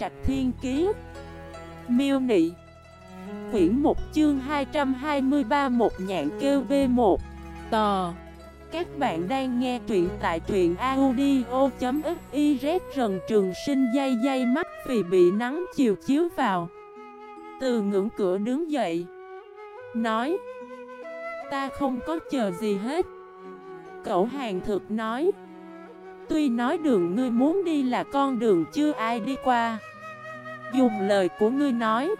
Trạch Thiên Kiế Miêu Nị. Quyển 1 chương 223 Một nhạn kêu B1 Tò. Các bạn đang nghe truyện tại truyện audio.xyz Rần trường sinh dây dây mắt vì bị nắng chiều chiếu vào. Từ ngưỡng cửa đứng dậy. Nói. Ta không có chờ gì hết. Cậu hàng thực nói. Tuy nói đường ngươi muốn đi là con đường chưa ai đi qua. Dùng lời của ngươi nói,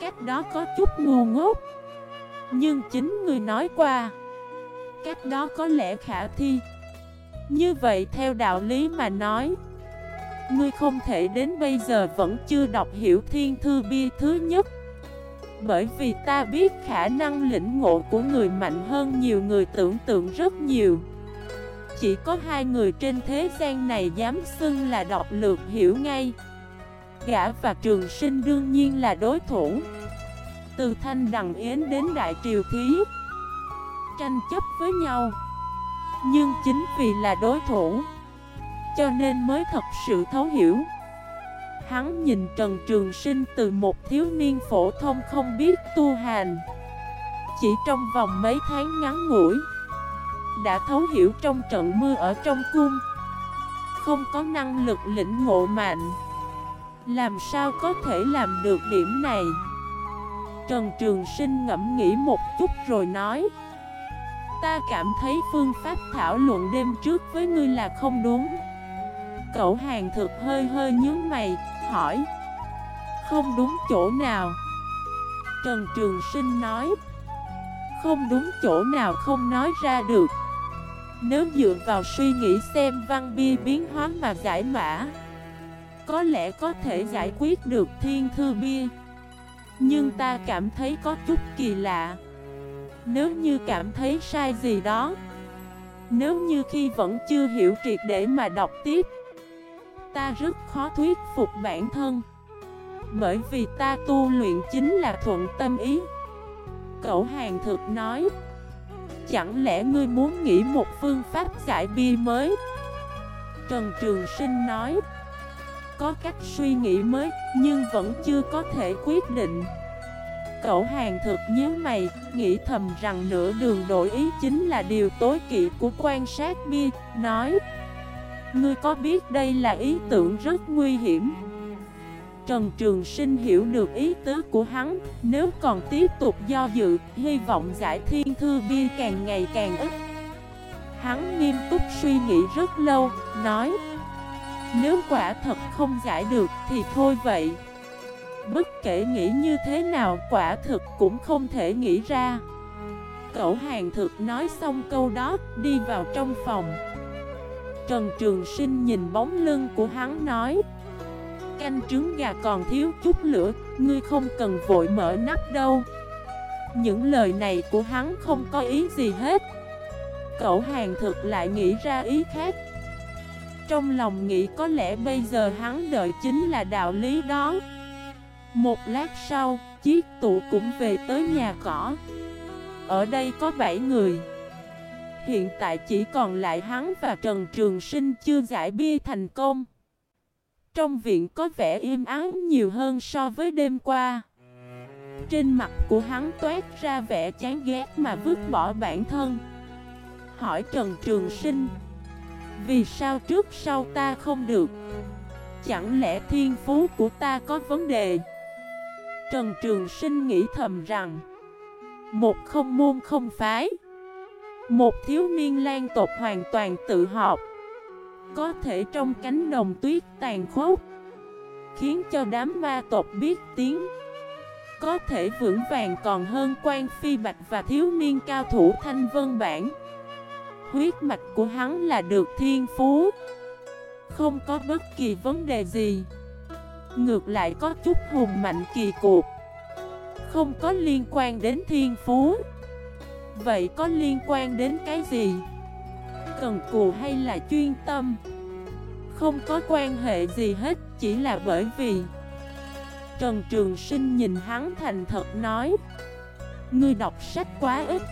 Cách đó có chút ngu ngốc. Nhưng chính ngươi nói qua, Cách đó có lẽ khả thi. Như vậy theo đạo lý mà nói, Ngươi không thể đến bây giờ vẫn chưa đọc hiểu thiên thư bia thứ nhất. Bởi vì ta biết khả năng lĩnh ngộ của người mạnh hơn nhiều người tưởng tượng rất nhiều chỉ có hai người trên thế gian này dám xưng là độc lược hiểu ngay. Gã và trường sinh đương nhiên là đối thủ. Từ thanh đằng yến đến đại triều thí, Tranh chấp với nhau. Nhưng chính vì là đối thủ, Cho nên mới thật sự thấu hiểu. Hắn nhìn Trần Trường Sinh từ một thiếu niên phổ thông không biết tu hành. Chỉ trong vòng mấy tháng ngắn ngủi đã thấu hiểu trong trận mưa ở trong cung. Không có năng lực lĩnh ngộ mạnh. Làm sao có thể làm được điểm này? Trần Trường Sinh ngẫm nghĩ một chút rồi nói Ta cảm thấy phương pháp thảo luận đêm trước với ngươi là không đúng. Cậu hàng thực hơi hơi nhướng mày, hỏi Không đúng chỗ nào? Trần Trường Sinh nói Không đúng chỗ nào không nói ra được nếu dựa vào suy nghĩ xem văn bia biến hóa mà giải mã, Có lẽ có thể giải quyết được thiên thư bia. Nhưng ta cảm thấy có chút kỳ lạ. Nếu như cảm thấy sai gì đó, Nếu như khi vẫn chưa hiểu triệt để mà đọc tiếp, Ta rất khó thuyết phục bản thân. Bởi vì ta tu luyện chính là thuận tâm ý. Cậu hàng thực nói Chẳng lẽ ngươi muốn nghĩ một phương pháp giải bia mới? Trần Trường Sinh nói, Có cách suy nghĩ mới, nhưng vẫn chưa có thể quyết định Cậu hàng thực nhớ mày, Nghĩ thầm rằng nửa đường đổi ý chính là điều tối kỵ của quan sát bia Nói, Ngươi có biết đây là ý tưởng rất nguy hiểm Trần Trường Sinh hiểu được ý tứ của hắn, Nếu còn tiếp tục do dự, Hy vọng giải thiên thư bia càng ngày càng ít. Hắn nghiêm túc suy nghĩ rất lâu, Nói, Nếu quả thật không giải được thì thôi vậy. Bất kể nghĩ như thế nào, quả thực cũng không thể nghĩ ra. Cậu hàng thực nói xong câu đó, Đi vào trong phòng. Trần Trường Sinh nhìn bóng lưng của hắn nói Canh trứng gà còn thiếu chút lửa Ngươi không cần vội mở nắp đâu. Những lời này của hắn không có ý gì hết. Cậu hàng thực lại nghĩ ra ý khác. Trong lòng nghĩ có lẽ bây giờ hắn đợi chính là đạo lý đó. Một lát sau, chiếc tụ cũng về tới nhà cỏ. Ở đây có 7 người. Hiện tại chỉ còn lại hắn và Trần Trường Sinh chưa giải bia thành công trong viện có vẻ im ắng nhiều hơn so với đêm qua. Trên mặt của hắn toát ra vẻ chán ghét mà vứt bỏ bản thân. Hỏi Trần Trường Sinh, Vì sao trước sau ta không được? Chẳng lẽ thiên phú của ta có vấn đề? Trần Trường Sinh nghĩ thầm rằng, Một không môn không phái, Một thiếu niên lan tộc hoàn toàn tự học có thể trong cánh đồng tuyết tàn khốc, Khiến cho đám ma tộc biết tiếng. Có thể vững vàng còn hơn quan phi bạch và thiếu niên cao thủ thanh vân bản Huyết mạch của hắn là được thiên phú, Không có bất kỳ vấn đề gì. Ngược lại có chút hùng mạnh kỳ cuộc Không có liên quan đến thiên phú. Vậy có liên quan đến cái gì? Cần cù hay là chuyên tâm? Không có quan hệ gì hết Chỉ là bởi vì Trần Trường Sinh nhìn hắn thành thật nói Ngươi đọc sách quá ít.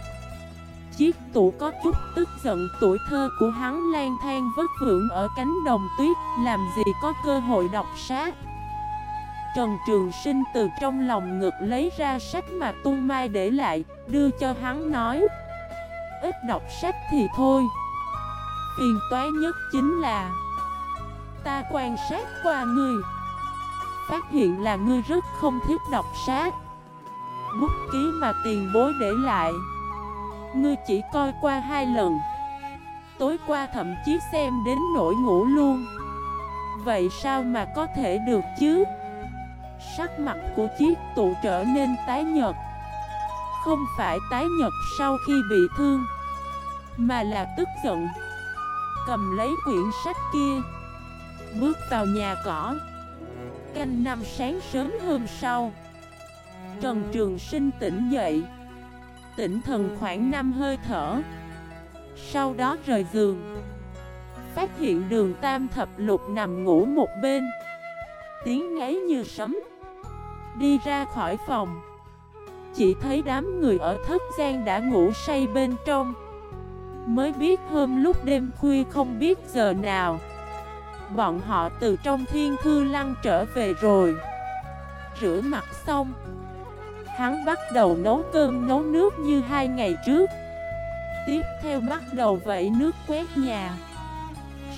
Chiếc tủ có chút tức giận tuổi thơ của hắn lang thang vất vưởng ở cánh đồng tuyết Làm gì có cơ hội đọc sách? Trần Trường Sinh từ trong lòng ngực lấy ra sách mà Tu Mai để lại, đưa cho hắn nói Ít đọc sách thì thôi. Phiền toái nhất chính là Ta quan sát qua ngươi Phát hiện là ngươi rất không thích đọc sách. Bút ký mà tiền bối để lại, Ngươi chỉ coi qua hai lần, Tối qua thậm chí xem đến nỗi ngủ luôn. Vậy sao mà có thể được chứ? Sắc mặt của chiếc tụ trở nên tái nhật Không phải tái nhật sau khi bị thương, Mà là tức giận. Cầm lấy quyển sách kia, Bước vào nhà cỏ. Canh năm sáng sớm hôm sau, Trần Trường Sinh tỉnh dậy. Tỉnh thần khoảng năm hơi thở, Sau đó rời giường. Phát hiện đường tam thập lục nằm ngủ một bên. Tiếng ngáy như sấm, Đi ra khỏi phòng. Chỉ thấy đám người ở thất gian đã ngủ say bên trong. Mới biết hôm lúc đêm khuya không biết giờ nào. Bọn họ từ trong thiên thư lăng trở về rồi. Rửa mặt xong, Hắn bắt đầu nấu cơm nấu nước như hai ngày trước. Tiếp theo bắt đầu vẫy nước quét nhà.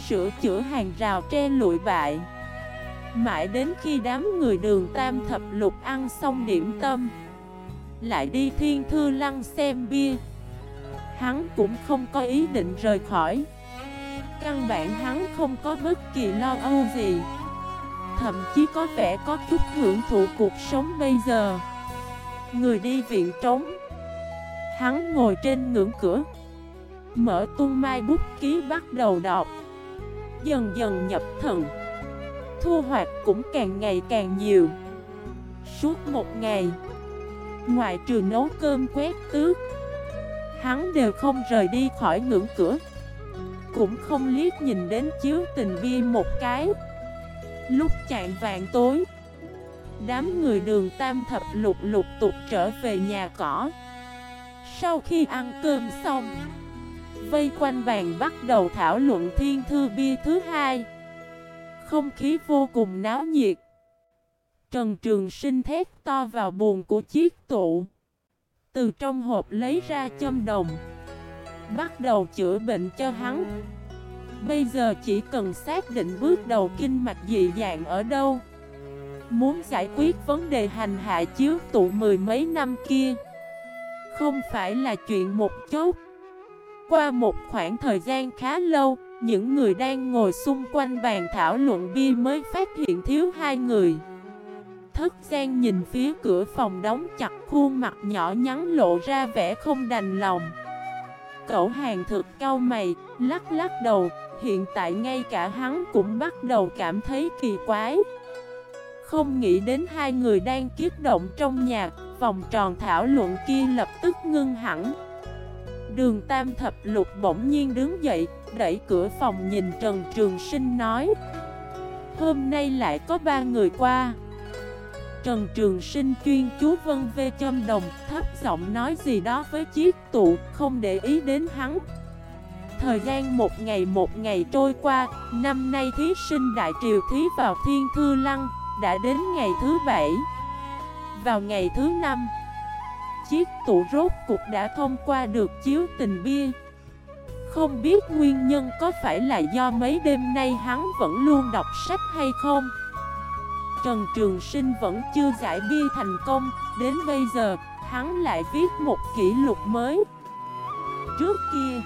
Sửa chữa hàng rào tre lụi bại. Mãi đến khi đám người đường tam thập lục ăn xong điểm tâm, Lại đi thiên thư lăng xem bia. Hắn cũng không có ý định rời khỏi. Căn bản hắn không có bất kỳ lo âu gì. Thậm chí có vẻ có chút hưởng thụ cuộc sống bây giờ. Người đi viện trống. Hắn ngồi trên ngưỡng cửa. Mở tung mai bút ký bắt đầu đọc. Dần dần nhập thần. Thu hoạch cũng càng ngày càng nhiều. Suốt một ngày Ngoại trừ nấu cơm quét tước Hắn đều không rời đi khỏi ngưỡng cửa. Cũng không liếc nhìn đến chiếu tình bia một cái. Lúc chạm vạn tối, Đám người đường tam thập lục lục tục trở về nhà cỏ. Sau khi ăn cơm xong, Vây quanh bàn bắt đầu thảo luận thiên thư bia thứ hai. Không khí vô cùng náo nhiệt. Trần Trường Sinh thét to vào buồn của chiếc tụ. Từ trong hộp lấy ra châm đồng. Bắt đầu chữa bệnh cho hắn. Bây giờ chỉ cần xác định bước đầu kinh mạch dị dạng ở đâu. Muốn giải quyết vấn đề hành hạ chiếu tụ mười mấy năm kia. Không phải là chuyện một chút Qua một khoảng thời gian khá lâu, Những người đang ngồi xung quanh bàn thảo luận bia mới phát hiện thiếu hai người. Thất gian nhìn phía cửa phòng đóng chặt khuôn mặt nhỏ nhắn lộ ra vẻ không đành lòng. Cậu hàng thực cao mày, lắc lắc đầu Hiện tại ngay cả hắn cũng bắt đầu cảm thấy kỳ quái. Không nghĩ đến hai người đang kiếp động trong nhà Vòng tròn thảo luận kia lập tức ngưng hẳn. Đường Tam Thập Lục bỗng nhiên đứng dậy Đẩy cửa phòng nhìn Trần Trường Sinh nói Hôm nay lại có ba người qua. Trần Trường Sinh chuyên chú vân vê châm đồng, Thấp giọng nói gì đó với chiếc tụ, Không để ý đến hắn. Thời gian một ngày một ngày trôi qua, Năm nay thí sinh đại triều thí vào thiên thư lăng, đã đến ngày thứ bảy. Vào ngày thứ năm Chiếc tủ rốt cục đã thông qua được chiếu tình bia. Không biết nguyên nhân có phải là do mấy đêm nay hắn vẫn luôn đọc sách hay không? Trần Trường Sinh vẫn chưa giải bia thành công. Đến bây giờ, hắn lại viết một kỷ lục mới. Trước kia,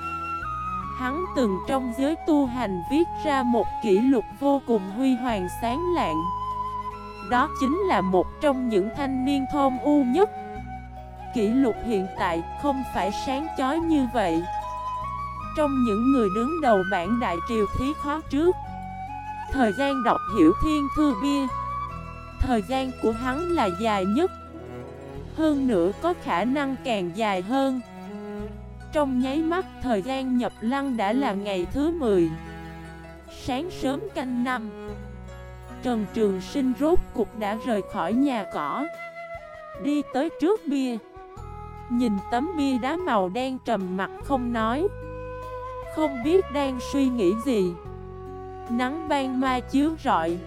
Hắn từng trong giới tu hành viết ra một kỷ lục vô cùng huy hoàng sáng lạng. Đó chính là một trong những thanh niên thôn u nhất. Kỷ lục hiện tại không phải sáng chói như vậy. Trong những người đứng đầu bản đại triều thí khó trước, Thời gian đọc hiểu thiên thư bia Thời gian của hắn là dài nhất. Hơn nữa có khả năng càng dài hơn. Trong nháy mắt, thời gian nhập lăng đã là ngày thứ 10 Sáng sớm canh năm, Trần Trường Sinh rốt cục đã rời khỏi nhà cỏ, Đi tới trước bia. Nhìn tấm bia đá màu đen trầm mặt không nói, Không biết đang suy nghĩ gì. Nắng ban mai chiếu rọi.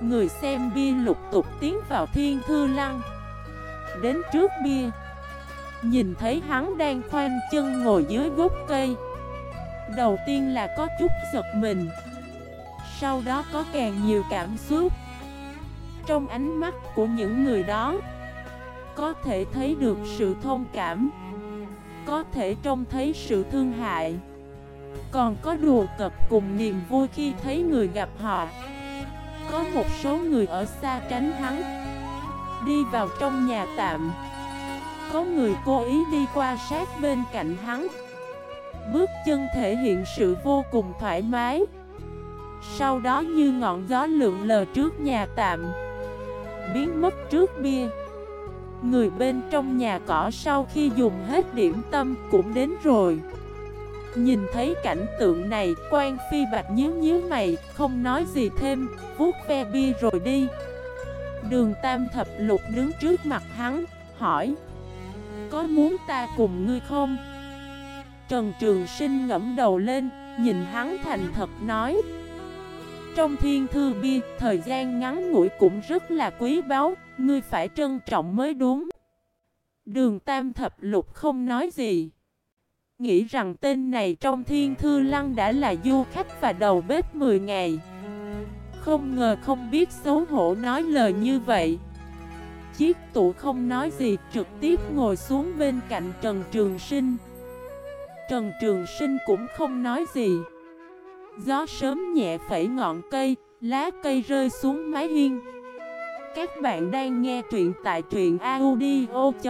Người xem bia lục tục tiến vào thiên thư lăng. Đến trước bia, Nhìn thấy hắn đang khoanh chân ngồi dưới gốc cây. Đầu tiên là có chút giật mình, Sau đó có càng nhiều cảm xúc. Trong ánh mắt của những người đó, Có thể thấy được sự thông cảm, Có thể trông thấy sự thương hại. Còn có đùa cợt cùng niềm vui khi thấy người gặp họ. Có một số người ở xa tránh hắn. Đi vào trong nhà tạm. Có người cố ý đi qua sát bên cạnh hắn. Bước chân thể hiện sự vô cùng thoải mái. Sau đó như ngọn gió lượn lờ trước nhà tạm. Biến mất trước bia. Người bên trong nhà cỏ sau khi dùng hết điểm tâm cũng đến rồi. Nhìn thấy cảnh tượng này, quan phi bạch nhíu nhíu mày, không nói gì thêm, vuốt ve bia rồi đi. Đường tam thập lục đứng trước mặt hắn, hỏi Có muốn ta cùng ngươi không? Trần Trường Sinh ngẫm đầu lên, nhìn hắn thành thật nói Trong thiên thư bia, thời gian ngắn ngủi cũng rất là quý báu, ngươi phải trân trọng mới đúng. Đường Tam Thập Lục không nói gì. Nghĩ rằng tên này trong thiên thư lăng đã là du khách và đầu bếp 10 ngày. Không ngờ không biết xấu hổ nói lời như vậy. Chiếc tụ không nói gì trực tiếp ngồi xuống bên cạnh Trần Trường Sinh. Trần Trường Sinh cũng không nói gì. Gió sớm nhẹ phẩy ngọn cây, lá cây rơi xuống mái hiên. Các bạn đang nghe truyện tại truyện audio.fif